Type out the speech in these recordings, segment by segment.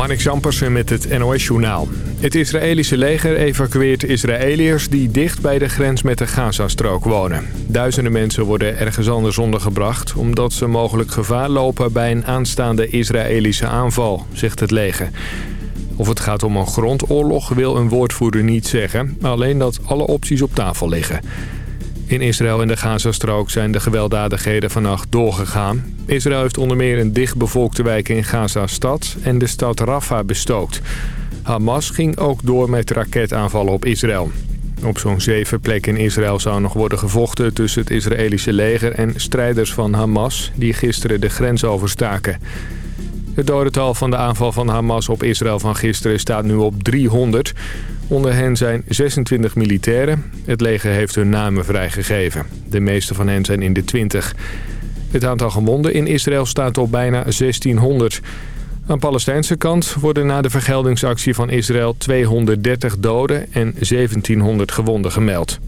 Marnik Zampersen met het NOS-journaal. Het Israëlische leger evacueert Israëliërs die dicht bij de grens met de Gazastrook wonen. Duizenden mensen worden ergens anders ondergebracht... omdat ze mogelijk gevaar lopen bij een aanstaande Israëlische aanval, zegt het leger. Of het gaat om een grondoorlog wil een woordvoerder niet zeggen... alleen dat alle opties op tafel liggen. In Israël en de Gazastrook zijn de gewelddadigheden vannacht doorgegaan. Israël heeft onder meer een dichtbevolkte wijk in Gaza-stad en de stad Rafah bestookt. Hamas ging ook door met raketaanvallen op Israël. Op zo'n zeven plekken in Israël zou nog worden gevochten tussen het Israëlische leger en strijders van Hamas... die gisteren de grens overstaken. Het dodental van de aanval van Hamas op Israël van gisteren staat nu op 300. Onder hen zijn 26 militairen. Het leger heeft hun namen vrijgegeven. De meeste van hen zijn in de 20. Het aantal gewonden in Israël staat op bijna 1600. Aan Palestijnse kant worden na de vergeldingsactie van Israël 230 doden en 1700 gewonden gemeld.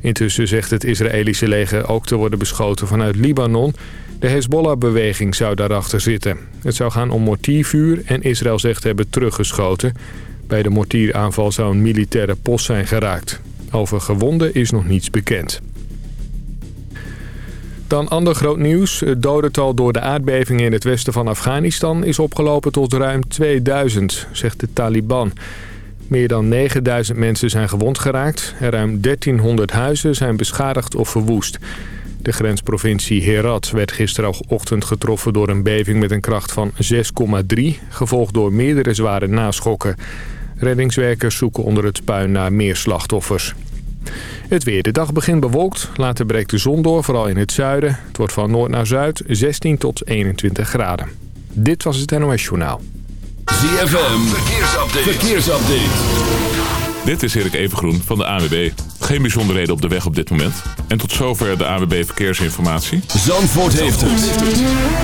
Intussen zegt het Israëlische leger ook te worden beschoten vanuit Libanon. De Hezbollah-beweging zou daarachter zitten. Het zou gaan om mortiervuur en Israël zegt hebben teruggeschoten. Bij de mortieraanval zou een militaire post zijn geraakt. Over gewonden is nog niets bekend. Dan ander groot nieuws. Het dodental door de aardbevingen in het westen van Afghanistan is opgelopen tot ruim 2000, zegt de Taliban. Meer dan 9000 mensen zijn gewond geraakt en ruim 1300 huizen zijn beschadigd of verwoest. De grensprovincie Herat werd gisterochtend getroffen door een beving met een kracht van 6,3, gevolgd door meerdere zware naschokken. Reddingswerkers zoeken onder het puin naar meer slachtoffers. Het weer. De dag begint bewolkt. Later breekt de zon door, vooral in het zuiden. Het wordt van noord naar zuid 16 tot 21 graden. Dit was het NOS Journaal. ZFM. Verkeersupdate. Verkeersupdate. Dit is Erik Evengroen van de AWB. Geen bijzonderheden op de weg op dit moment. En tot zover de AWB Verkeersinformatie. Zandvoort heeft het.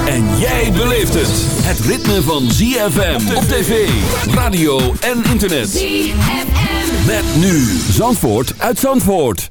En jij beleeft het. Het ritme van ZFM op tv, radio en internet. ZFM. Met nu Zandvoort uit Zandvoort.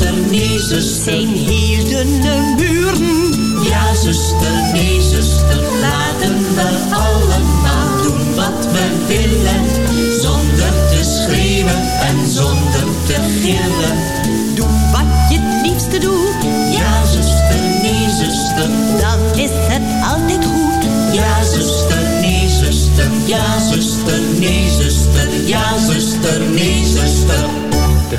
zuster, nee, zuster. Zijn heel dunne muren. Ja, zuster.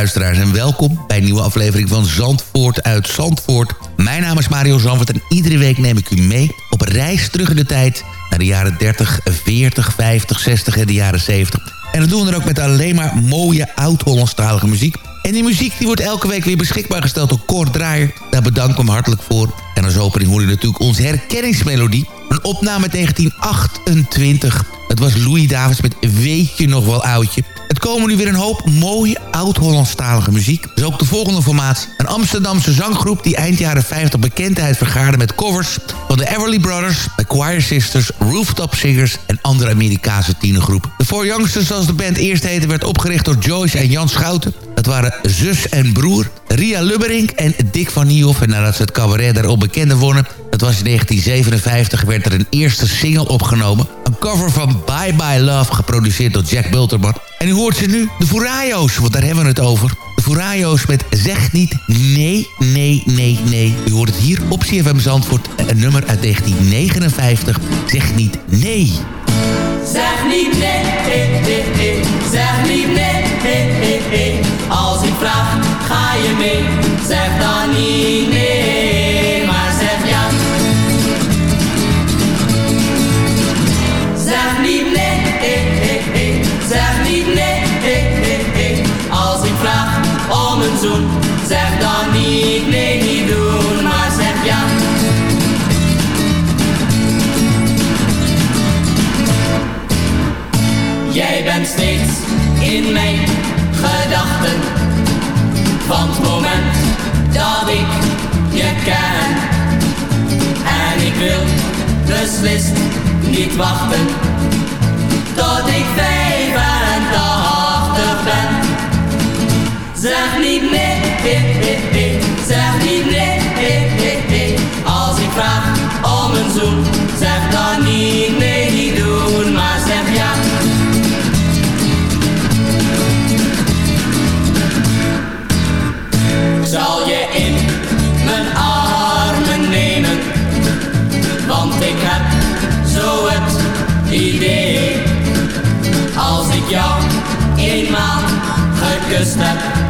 luisteraars en welkom bij een nieuwe aflevering van Zandvoort uit Zandvoort. Mijn naam is Mario Zandvoort en iedere week neem ik u mee op reis terug in de tijd naar de jaren 30, 40, 50, 60 en de jaren 70. En dat doen we dan ook met alleen maar mooie oud-Hollandstalige muziek. En die muziek die wordt elke week weer beschikbaar gesteld door Kort Draaier. Daar bedank ik hem hartelijk voor. En als opening hoor je natuurlijk onze herkenningsmelodie. Een opname uit 1928. Het was Louis Davids met Weet je nog wel oudje. Het komen nu weer een hoop mooie oud-Hollandstalige muziek. Dus ook de volgende formaat. Een Amsterdamse zanggroep die eind jaren 50 bekendheid vergaarde met covers van de Everly Brothers, The Choir Sisters, Rooftop Singers en andere Amerikaanse tienergroepen. De Four Youngsters, zoals de band eerst heette, werd opgericht door Joyce en Jan Schouten. Dat waren zus en broer, Ria Lubberink en Dick van Niehoff. En nadat ze het cabaret daarop bekende wonnen, dat was in 1957, werd er een eerste single opgenomen. Een cover van Bye Bye Love, geproduceerd door Jack Bulterman. En u hoort ze nu, de Furayo's, want daar hebben we het over. De Furayo's met Zeg niet nee, nee, nee, nee. U hoort het hier op CFM Zandvoort, een nummer uit 1959. Zeg niet nee. Zeg niet nee, eh, eh. zeg niet nee, eh, eh. Als ik vraag, ga je mee? Zeg dan niet nee, in mijn gedachten. Van het moment dat ik je ken. En ik wil beslist niet wachten. Tot ik 85 ben. Zeg niet nee, gesteppt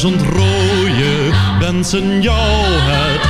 duizend rode wensen jou het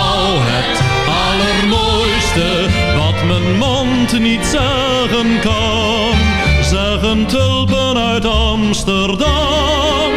niet zeggen kan, zeggen tulpen uit Amsterdam.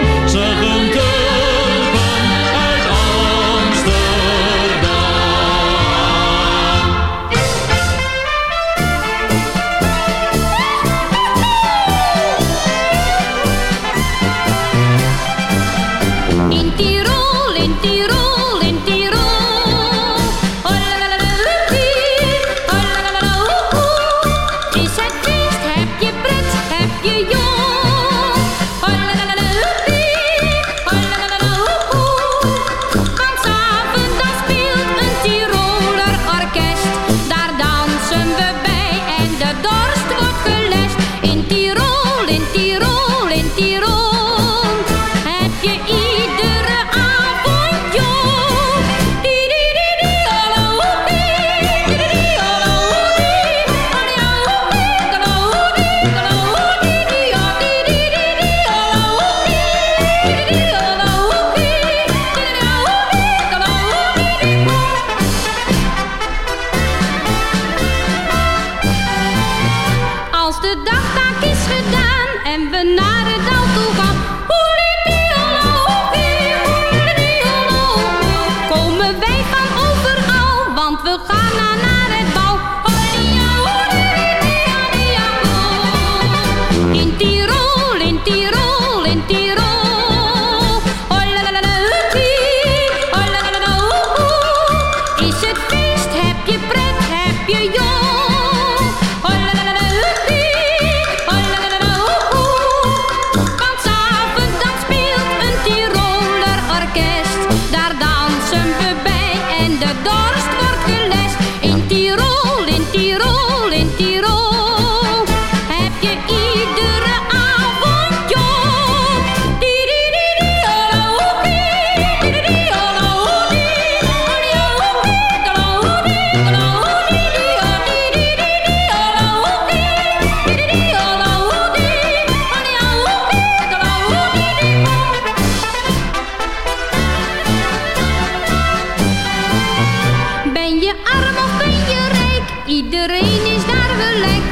Iedereen is daar gelijk.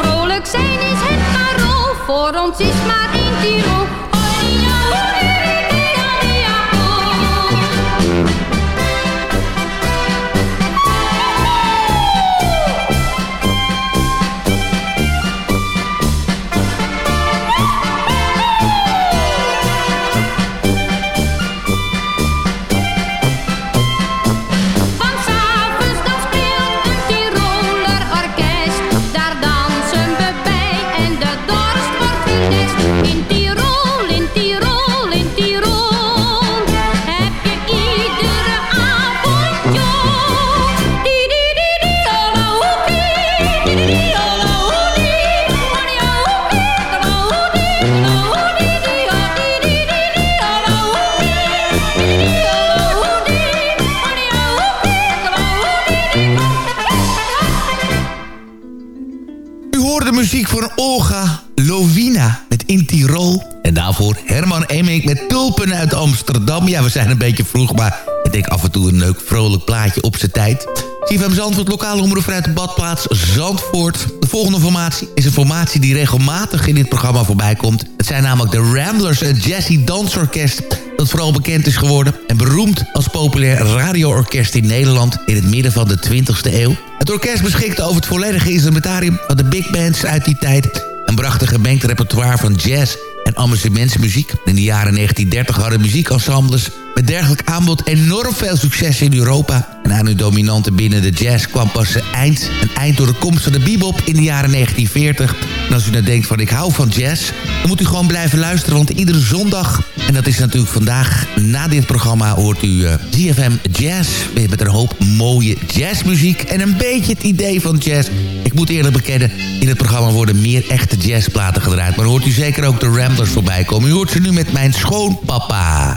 Vrolijk zijn is het parool, voor ons is maar één tiro. Olga Lovina met In Tirol. En daarvoor Herman Emmink met Tulpen uit Amsterdam. Ja, we zijn een beetje vroeg, maar ik denk af en toe een leuk vrolijk plaatje op zijn tijd. CFM Zandvoort, lokale omroep vanuit de badplaats Zandvoort. De volgende formatie is een formatie die regelmatig in dit programma voorbij komt. Het zijn namelijk de Ramblers, een jazzy dansorkest dat vooral bekend is geworden... en beroemd als populair radioorkest in Nederland in het midden van de 20e eeuw. Het orkest beschikte over het volledige instrumentarium van de big bands uit die tijd... en bracht een gemengd repertoire van jazz en amusementsmuziek. In de jaren 1930 hadden muziekensembles met dergelijk aanbod enorm veel succes in Europa. En aan hun dominante binnen de jazz kwam pas een eind, een eind door de komst van de bebop in de jaren 1940. En als u nou denkt van ik hou van jazz, dan moet u gewoon blijven luisteren. Want iedere zondag, en dat is natuurlijk vandaag na dit programma, hoort u uh, Jazz. Met een hoop mooie jazzmuziek en een beetje het idee van jazz. Ik moet eerlijk bekennen, in het programma worden meer echte jazzplaten gedraaid. Maar hoort u zeker ook de Ramblers voorbij komen. U hoort ze nu met mijn schoonpapa.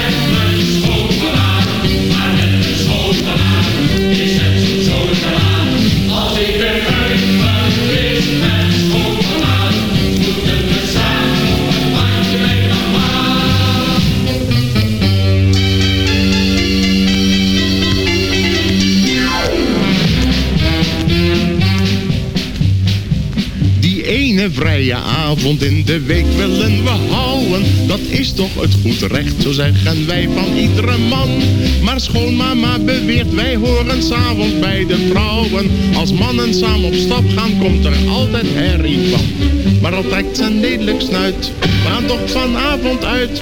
Een vrije avond in de week willen we houden. Dat is toch het goed recht, zo zeggen wij van iedere man. Maar schoonmama beweert, wij horen s'avonds bij de vrouwen. Als mannen samen op stap gaan, komt er altijd herrie van. Maar al trekt ze lelijk snuit, we gaan toch vanavond uit.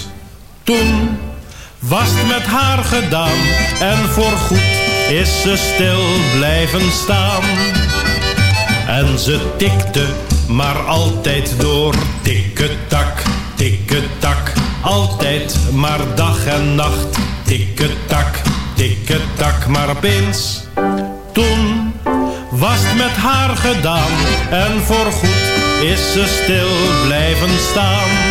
toen was het met haar gedaan en voorgoed is ze stil blijven staan. En ze tikte maar altijd door, tikketak, tikketak. Altijd maar dag en nacht, tikketak, tikketak. Maar opeens, toen was het met haar gedaan en voorgoed is ze stil blijven staan.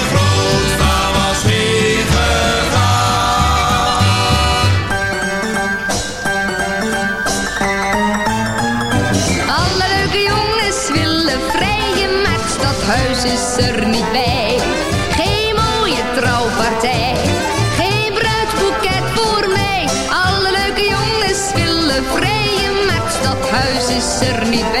stadhuis is er niet bij. Geen mooie trouwpartij, geen bruidsboeket voor mij. Alle leuke jongens willen vrijen, maar het stadhuis is er niet bij.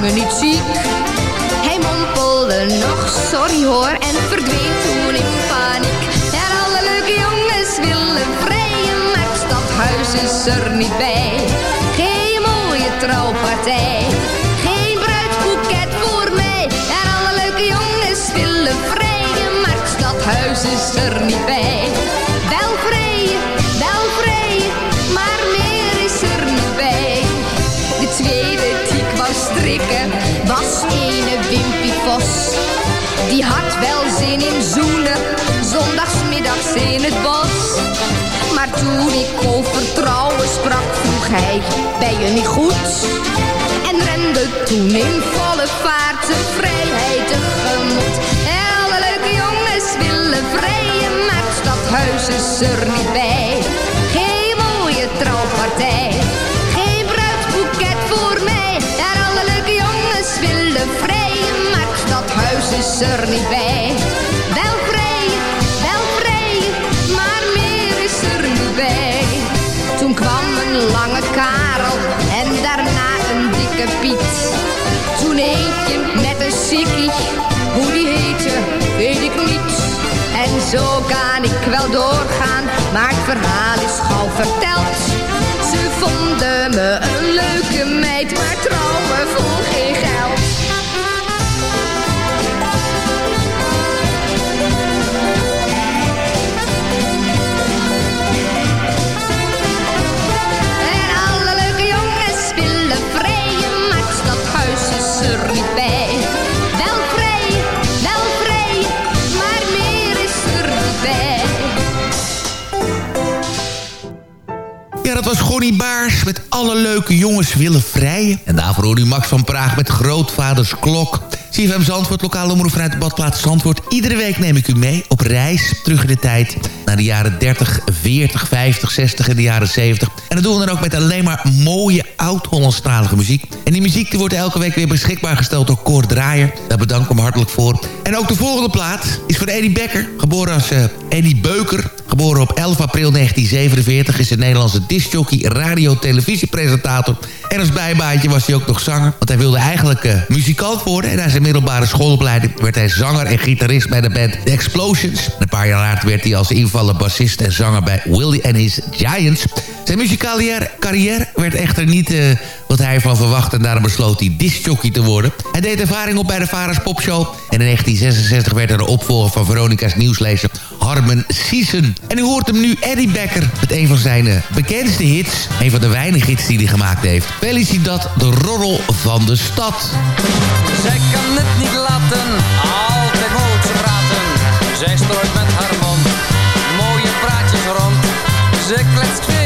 Me niet. Hij mompelde nog, sorry hoor, en verdween toen in paniek. En alle leuke jongens willen vrijen, maar het stadhuis is er niet bij. Geen mooie trouwpartij, had wel zin in zoenen, zondagsmiddags in het bos. Maar toen ik over trouwen sprak, vroeg hij, ben je niet goed? En rende toen in volle vaart de vrijheid tegemoet. Alle leuke jongens willen vrijen, maar het stadhuis is er niet bij. Geen mooie trouwpartij, er niet bij. Wel vrijen, wel vrijen, maar meer is er niet bij. Toen kwam een lange Karel en daarna een dikke Piet. Toen eentje met een sikkie, hoe die heette, weet ik niet. En zo kan ik wel doorgaan, maar het verhaal is gauw verteld. Ze vonden me een leuke meid, maar trouwen voor geen. Dat was Gonnie Baars met alle leuke jongens willen vrijen. En daarvoor hoorde u Max van Praag met Grootvaders Klok. CFM Zandvoort, lokale omroep vanuit de badplaats Zandvoort. Iedere week neem ik u mee op reis terug in de tijd... naar de jaren 30, 40, 50, 60 en de jaren 70. En dat doen we dan ook met alleen maar mooie oud-Hollandstalige muziek. En die muziek wordt elke week weer beschikbaar gesteld door Cor Draaier. Daar bedank ik hem hartelijk voor. En ook de volgende plaat is van Eddie Becker. Geboren als eh, Eddie Beuker. Geboren op 11 april 1947 is een Nederlandse discjockey, radio, televisiepresentator. En als bijbaantje was hij ook nog zanger. Want hij wilde eigenlijk eh, muzikant worden. En na zijn middelbare schoolopleiding werd hij zanger en gitarist bij de band The Explosions. En een paar jaar later werd hij als invaller bassist en zanger bij Willie and His Giants. Zijn muzikale carrière werd echter niet... eh, wat hij van verwachtte. En daarom besloot hij discjockey te worden. Hij deed ervaring op bij de Varens Popshow. En in 1966 werd hij de opvolger van Veronica's nieuwslezer Harmen Season. En u hoort hem nu, Eddie Becker, met een van zijn eh, bekendste hits. Een van de weinige hits die hij gemaakt heeft. dat de roddel van de stad. Zij kan het niet laten, altijd moet ze praten. Zij strooit met haar Ze kletst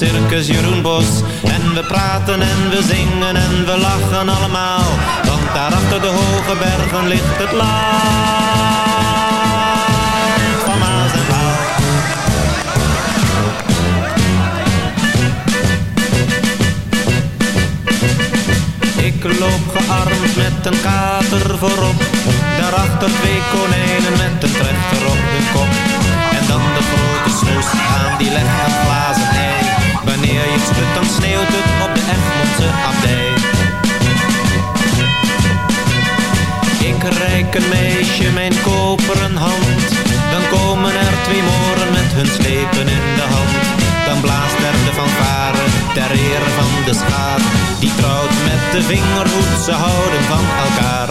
het circus Jeroen Bos. En we praten en we zingen en we lachen allemaal. Want daar achter de hoge bergen ligt het land van Maas en. Ik loop gearmd met een kater voorop. Daarachter twee konijnen met een trechter op de kop. En dan de grote snoes aan die glazen ei. Dan sneeuwt het op de Egmondse abdij. Ik reik een meisje mijn koperen hand. Dan komen er twee moren met hun slepen in de hand. Dan blaast er de fanfare ter ere van de schaar. Die trouwt met de vingerhoed, ze houden van elkaar.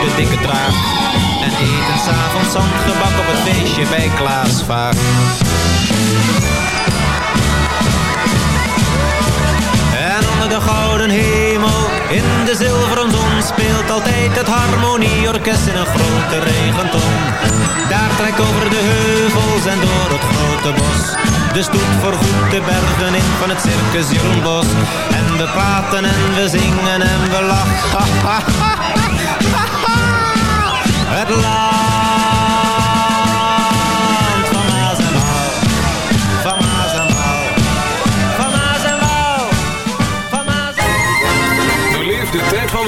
de dikke traag En eten s'avonds zandgebak op het feestje bij Klaas Vaak. En onder de gouden hemel, in de zilveren zon Speelt altijd het harmonieorkest in een grote regenton. Daar trekt over de heuvels en door het grote bos De stoet vergoedt de bergen in van het circus Jeroen Bos. En we praten en we zingen en we lachen Het land van Maas en Waal. Van Maas en Waal. Van Maas en Waal. Van Maas en Beleef de tijd van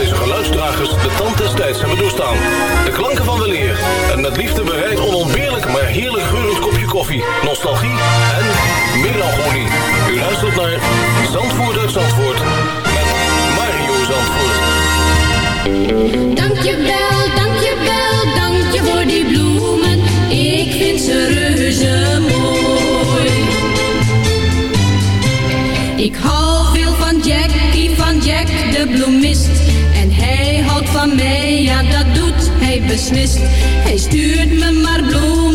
deze geluidsdragers de tand des tijds hebben doorstaan. De klanken van weleer en met liefde bereid onontbeerlijk maar heerlijk geurend kopje koffie, nostalgie en melancholie. U luistert naar Zandvoort uit Zandvoort met Mario Zandvoort. Dankjewel, dankjewel, dankje voor die bloemen. Ik vind ze reuze mooi. Ik hou van mij, ja dat doet hij beslist. Hij stuurt me maar bloemen,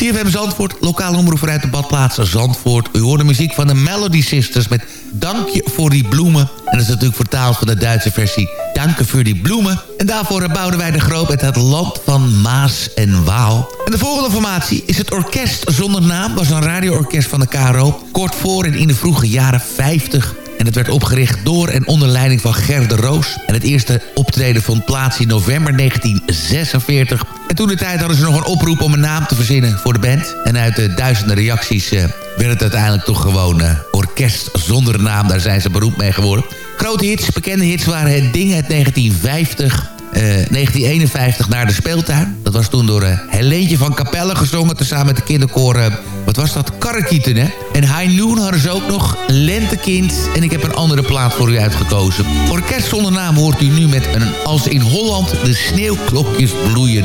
CFM Zandvoort, lokale omroep vanuit de badplaats Zandvoort. U hoort de muziek van de Melody Sisters met Dank je voor die bloemen. En dat is natuurlijk vertaald van de Duitse versie Dank voor die bloemen. En daarvoor bouwden wij de groot met het land van Maas en Waal. En de volgende formatie is het Orkest Zonder Naam. was een radioorkest van de KRO. Kort voor en in de vroege jaren 50 en het werd opgericht door en onder leiding van Ger de Roos. En het eerste optreden vond plaats in november 1946. En toen de tijd hadden ze nog een oproep om een naam te verzinnen voor de band. En uit de duizenden reacties uh, werd het uiteindelijk toch gewoon uh, orkest zonder naam. Daar zijn ze beroemd mee geworden. Grote hits, bekende hits waren het Ding uit 1950... 1951 naar de speeltuin. Dat was toen door uh, Helentje van Capelle gezongen... tezamen met de kinderkoor, wat was dat, Karrekieten, hè? En High Noon hadden ze ook nog, Lentekind... en ik heb een andere plaat voor u uitgekozen. Orkest zonder naam hoort u nu met een Als in Holland de sneeuwklokjes bloeien.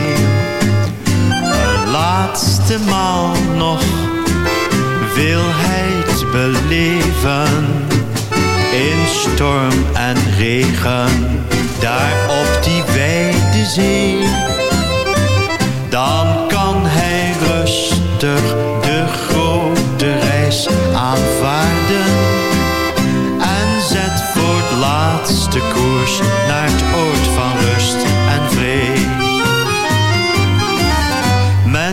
laatste maal nog wil hij het beleven. In storm en regen, daar op die wijde zee. Dan kan hij rustig de grote reis aanvaarden. En zet voor het laatste koers naar het oord van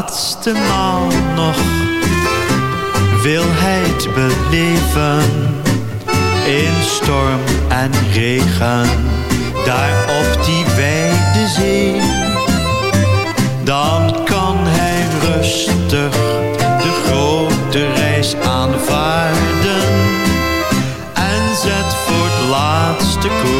Laatste maal nog wil hij het beleven. In storm en regen, daar op die wijde zee. Dan kan hij rustig de grote reis aanvaarden. En zet voor het laatste koers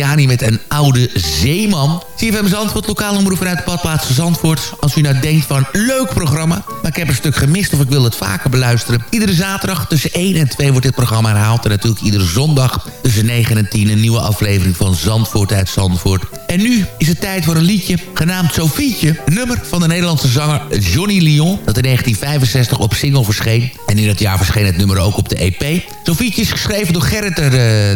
Christiani met een oude zeeman. CFM Zandvoort, lokale omroep vanuit de badplaats Zandvoort. Als u nou denkt van, leuk programma, maar ik heb een stuk gemist of ik wil het vaker beluisteren. Iedere zaterdag tussen 1 en 2 wordt dit programma herhaald. En natuurlijk iedere zondag tussen 9 en 10 een nieuwe aflevering van Zandvoort uit Zandvoort. En nu is het tijd voor een liedje genaamd Sofietje. Nummer van de Nederlandse zanger Johnny Lyon. Dat in 1965 op single verscheen. En in dat jaar verscheen het nummer ook op de EP. Sofietje is geschreven door Gerrit eh,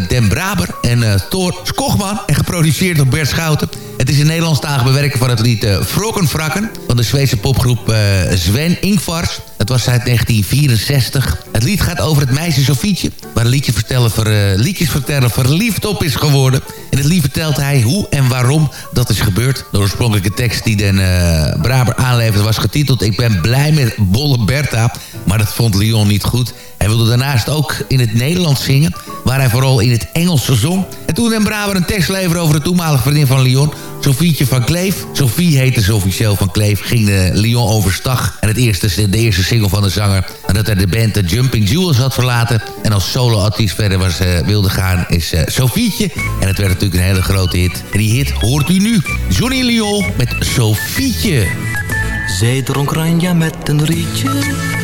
Den Braber en eh Thor Skogman. En geproduceerd door Bert Schouten. Het is een Nederlandstalige bewerking van het lied uh, Frokkenfrakken... van de Zweedse popgroep eh, Sven Ingvars. Het was uit 1964. Het lied gaat over het meisje Sofietje... waar een liedje vertellen ver, eh, liedjes vertellen verliefd op is geworden. In het lied vertelt hij hoe en waarom dat is gebeurd. De oorspronkelijke tekst die Den eh, Braber aanleverde was getiteld... Ik ben blij met Bolle Bertha... Maar dat vond Leon niet goed. Hij wilde daarnaast ook in het Nederlands zingen... waar hij vooral in het Engels zong. En toen Den Braber een tekst leverde over de toenmalige vriendin van Leon... Sofietje van Kleef. Sophie heette ze officieel van Kleef. Ging de Lyon overstag. En het eerste, de eerste single van de zanger... nadat hij de band The Jumping Jewels had verlaten... en als solo-artiest verder was, uh, wilde gaan... is uh, Sofietje. En het werd natuurlijk een hele grote hit. En die hit hoort u nu. Johnny Lyon met Sofietje. Zij dronk ranja met een rietje.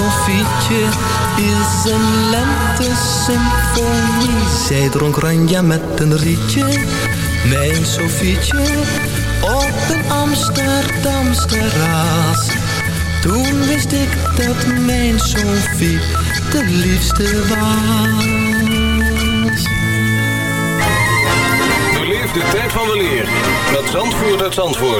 Sofietje is een lente-symfonie. Zij dronk ranja met een rietje, mijn Sofietje, op een Amsterdams terras. Toen wist ik dat mijn Sofie de liefste was. Beleef de tijd van de leer met Zandvoort uit Zandvoort.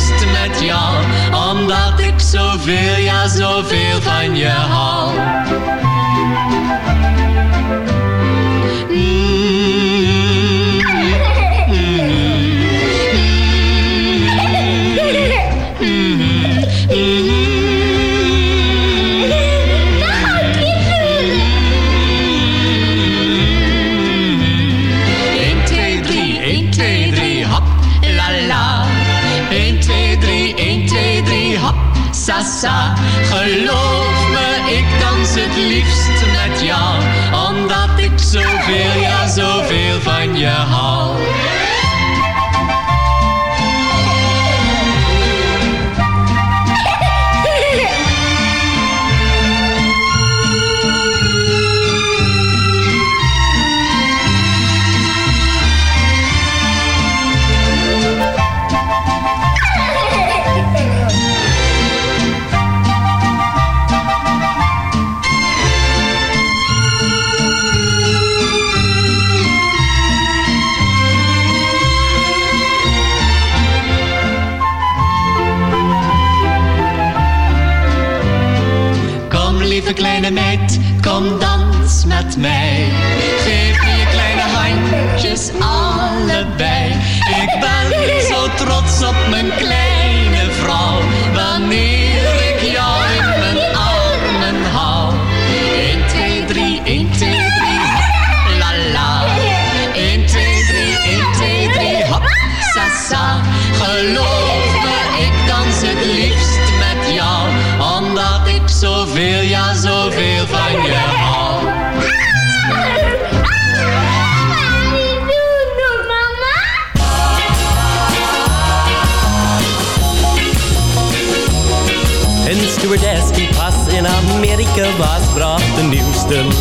Omdat ik zoveel, ja zoveel van je hou. Zoveel, ja zoveel van je hou.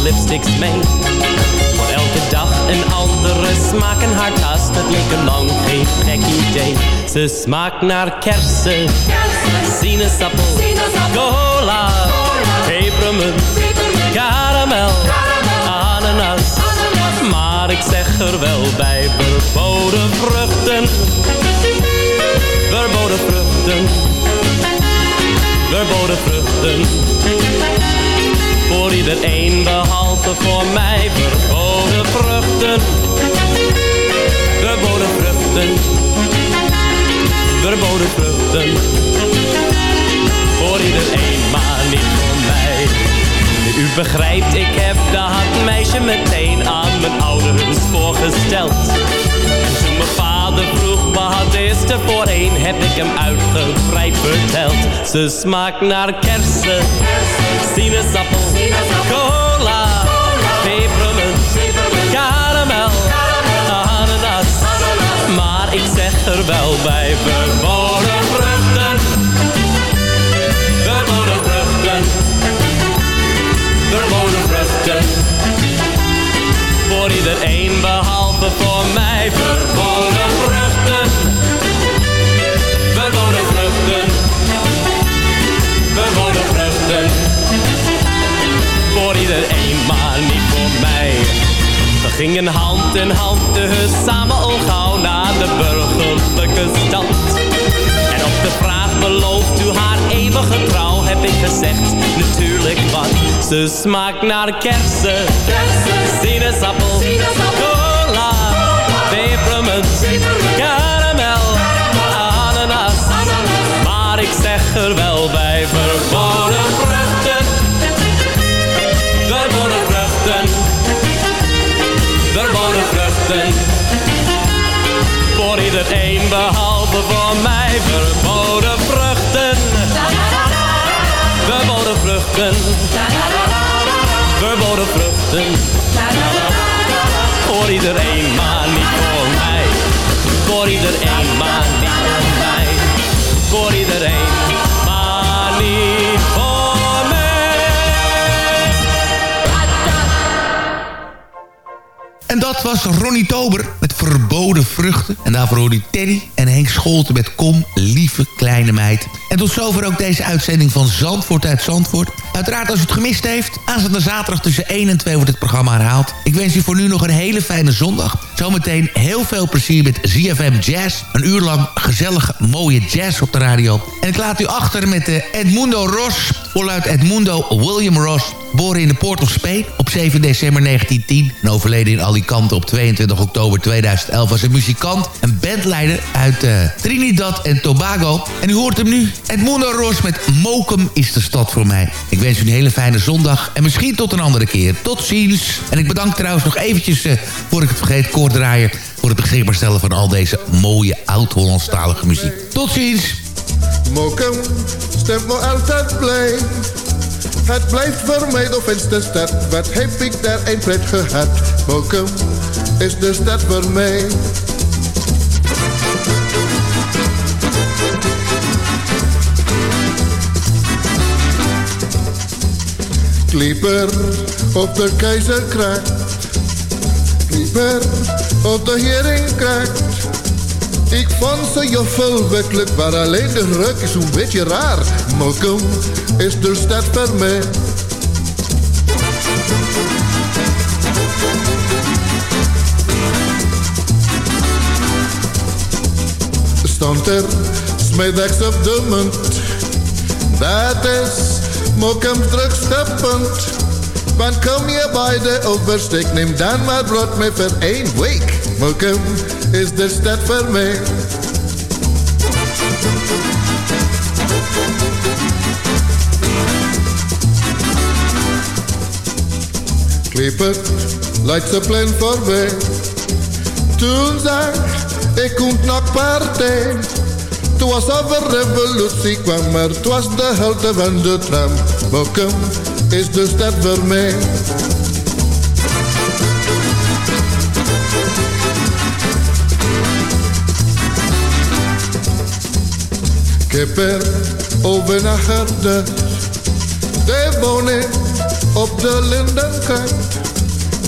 Lipsticks mee. Voor elke dag een andere smaak in haar tas, dat leek lang geen gek idee. Ze smaakt naar kersen, sinaasappel, cola, pepermunt, karamel, ananas. Maar ik zeg er wel bij, verboden vruchten, verboden vruchten verboden vruchten. Iedereen behalve voor mij verboden vruchten. Verboden vruchten. Verboden vruchten. Voor iedereen, maar niet voor mij. U begrijpt, ik heb dat meisje meteen aan mijn ouders voorgesteld. En toen mijn vader wat is er voor een, heb ik hem uitgebreid verteld. Ze smaakt naar kersen, sinaasappel, cola, pepermunt, karamel, ananas. Maar ik zeg er wel bij, verboden vruchten, verboden vruchten, verboden vruchten. Voor iedereen behalve voor mij, verboden vruchten. Gingen hand in hand dus samen al gauw naar de burgerlijke stand. En op de vraag belooft u haar eeuwige trouw heb ik gezegd, natuurlijk wat. Ze smaakt naar kersen, sinaasappel, cola, pepermunt, karamel, ananas. Maar ik zeg er wel bij, verboden Iedereen behalve voor mij, verboden vruchten. Verboden vruchten. Verboden vruchten. Voor iedereen, maar niet voor mij. Voor iedereen, maar dat was Ronnie Tober met Verboden Vruchten. En daarvoor hoorde Teddy en Henk Scholten met Kom, lieve kleine meid. En tot zover ook deze uitzending van Zandvoort uit Zandvoort. Uiteraard als u het gemist heeft, aanstaande zaterdag tussen 1 en 2 wordt het programma herhaald. Ik wens u voor nu nog een hele fijne zondag. Zometeen heel veel plezier met ZFM Jazz. Een uur lang gezellige, mooie jazz op de radio. En ik laat u achter met de Edmundo Ross. Voluit Edmundo William Ross. Geboren in de Port of Spain op 7 december 1910. En overleden in Alicante op 22 oktober 2011 was een muzikant en bandleider uit uh, Trinidad en Tobago. En u hoort hem nu. Edmundo Ross met Mokum is de stad voor mij. Wens u een hele fijne zondag en misschien tot een andere keer. Tot ziens. En ik bedank trouwens nog eventjes, uh, voor ik het vergeet, koordraaier... voor het beschikbaar stellen van al deze mooie oud-Hollandstalige muziek. Tot ziens. Mokum stemt me altijd blij. Het blijft voor mij de fijnste stad. Wat heb ik daar een pret gehad. Mokum is de stad voor mij. Klieper op de keizerkracht. Klieper op de heringkracht. Ik vond ze juffel werkelijk, maar alleen de ruk is een beetje raar. Mokum is de stad voor mij. Stond er smiddags op de munt. Dat is Mokum's drukste punt. Want kom je bij de oversteek, neem dan maar brood mee voor één week. Mokum is de stad voor mij. Clipper, lijkt ze plan voorbij. Toen zag ik komt nog partij. Toen was over revolutie kwam, maar het was de helte van de tram. Mokum is de stad voor mij. Ik heb er over nagedacht. De woning op de lindenkant.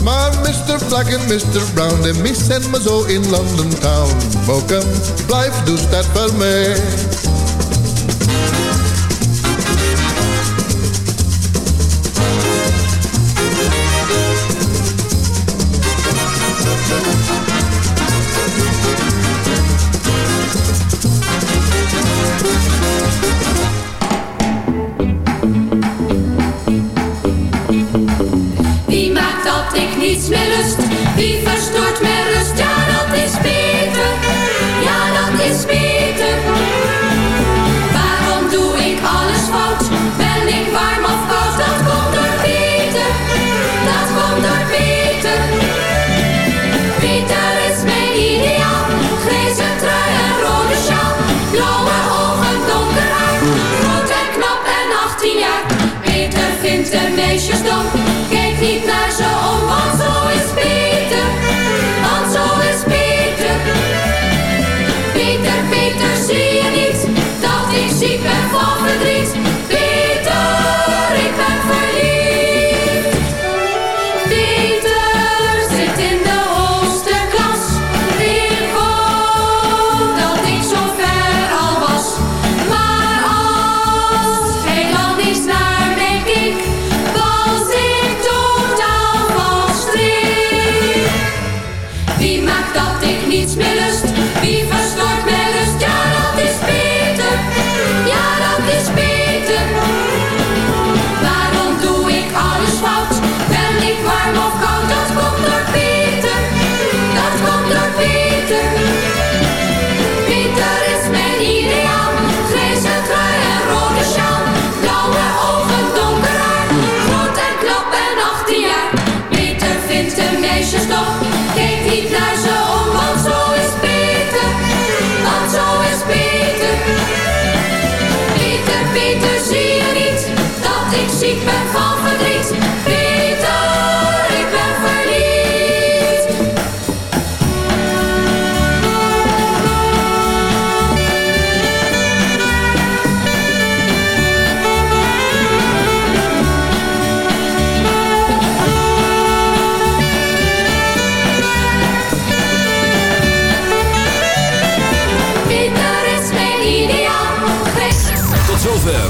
Maar Mr. Black en Mr. Brown, die missen me zo in London Town. Mokum, blijf de stad voor mij.